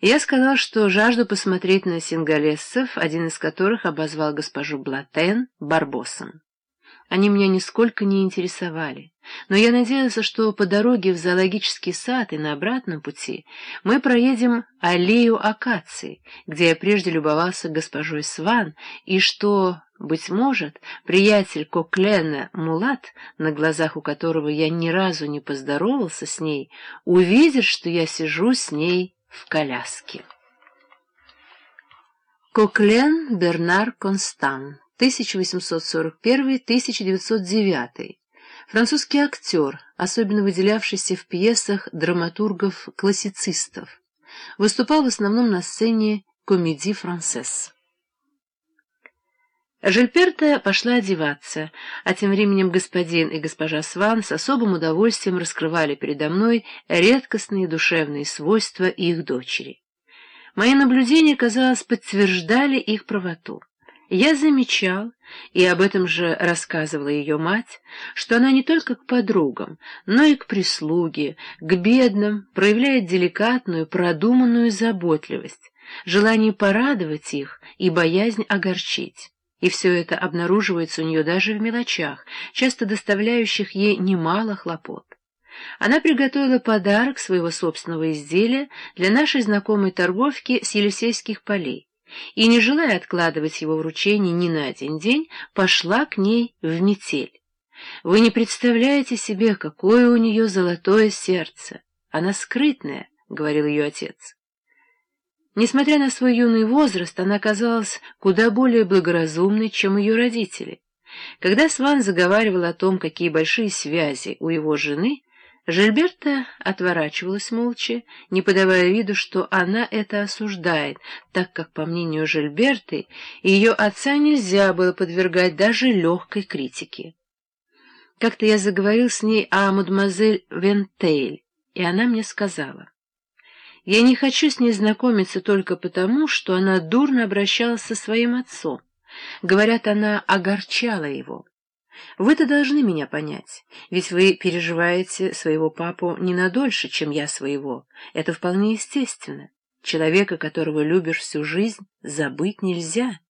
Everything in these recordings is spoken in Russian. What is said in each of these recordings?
Я сказал, что жажду посмотреть на сингалесцев, один из которых обозвал госпожу Блатен барбосом. Они меня нисколько не интересовали, но я надеялся, что по дороге в зоологический сад и на обратном пути мы проедем аллею акаций, где я прежде любовался госпожой Сван, и что, быть может, приятель Коклена Мулат, на глазах у которого я ни разу не поздоровался с ней, увидит, что я сижу с ней в коляске. Коклен Бернар Констан, 1841-1909, французский актер, особенно выделявшийся в пьесах драматургов-классицистов, выступал в основном на сцене комедии францесс. Жильперта пошла одеваться, а тем временем господин и госпожа Сван с особым удовольствием раскрывали передо мной редкостные душевные свойства их дочери. Мои наблюдения, казалось, подтверждали их правоту. Я замечал, и об этом же рассказывала ее мать, что она не только к подругам, но и к прислуге, к бедным проявляет деликатную, продуманную заботливость, желание порадовать их и боязнь огорчить. И все это обнаруживается у нее даже в мелочах, часто доставляющих ей немало хлопот. Она приготовила подарок своего собственного изделия для нашей знакомой торговки с Елисейских полей и, не желая откладывать его вручение ни на один день, пошла к ней в метель. Вы не представляете себе, какое у нее золотое сердце. Она скрытная, — говорил ее отец. Несмотря на свой юный возраст, она казалась куда более благоразумной, чем ее родители. Когда Сван заговаривал о том, какие большие связи у его жены, Жильберта отворачивалась молча, не подавая виду, что она это осуждает, так как, по мнению Жильберты, ее отца нельзя было подвергать даже легкой критике. Как-то я заговорил с ней о мадемуазель Вентейль, и она мне сказала... Я не хочу с ней знакомиться только потому, что она дурно обращалась со своим отцом. Говорят, она огорчала его. Вы-то должны меня понять, ведь вы переживаете своего папу не на дольше, чем я своего. Это вполне естественно. Человека, которого любишь всю жизнь, забыть нельзя.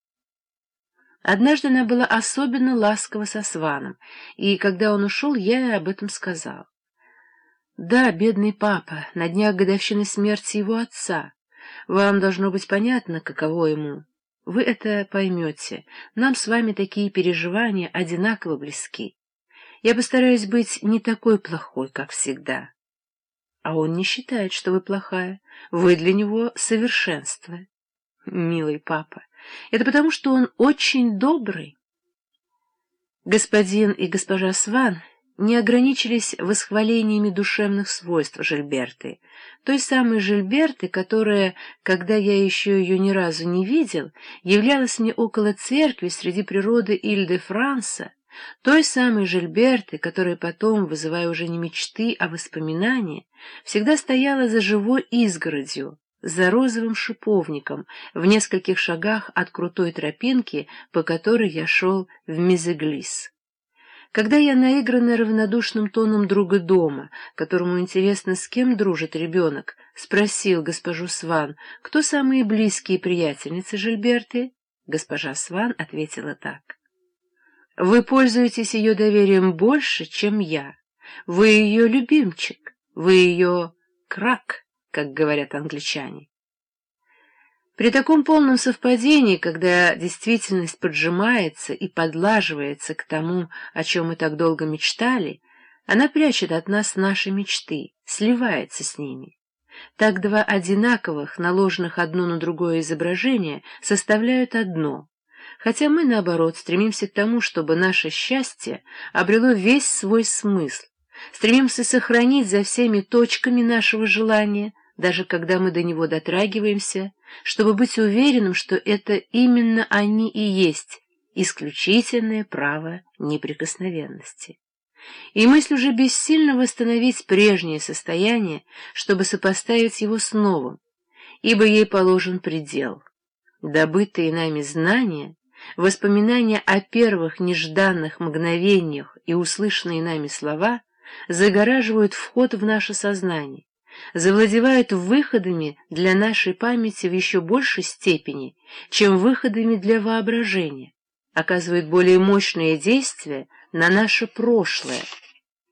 Однажды она была особенно ласкова со Сваном, и когда он ушел, я об этом сказал. Да, бедный папа, на днях годовщины смерти его отца. Вам должно быть понятно, каково ему. Вы это поймете. Нам с вами такие переживания одинаково близки. Я постараюсь быть не такой плохой, как всегда. А он не считает, что вы плохая. Вы для него совершенство. Милый папа, это потому, что он очень добрый. Господин и госпожа Сван не ограничились восхвалениями душевных свойств Жильберты, той самой Жильберты, которая, когда я еще ее ни разу не видел, являлась мне около церкви среди природы Иль-де-Франса, той самой Жильберты, которая потом, вызывая уже не мечты, а воспоминания, всегда стояла за живой изгородью, за розовым шиповником, в нескольких шагах от крутой тропинки, по которой я шел в Мизеглис. Когда я наигранно равнодушным тоном друга дома, которому интересно, с кем дружит ребенок, спросил госпожу Сван, кто самые близкие приятельницы Жильберты, госпожа Сван ответила так. «Вы пользуетесь ее доверием больше, чем я. Вы ее любимчик, вы ее крак, как говорят англичане. При таком полном совпадении, когда действительность поджимается и подлаживается к тому, о чем мы так долго мечтали, она прячет от нас наши мечты, сливается с ними. Так два одинаковых, наложенных одно на другое изображения, составляют одно, хотя мы, наоборот, стремимся к тому, чтобы наше счастье обрело весь свой смысл, стремимся сохранить за всеми точками нашего желания — даже когда мы до него дотрагиваемся, чтобы быть уверенным, что это именно они и есть исключительное право неприкосновенности. И мысль уже бессильно восстановить прежнее состояние, чтобы сопоставить его с новым, ибо ей положен предел. Добытые нами знания, воспоминания о первых нежданных мгновениях и услышанные нами слова загораживают вход в наше сознание, завладевают выходами для нашей памяти в еще большей степени, чем выходами для воображения, оказывают более мощное действие на наше прошлое,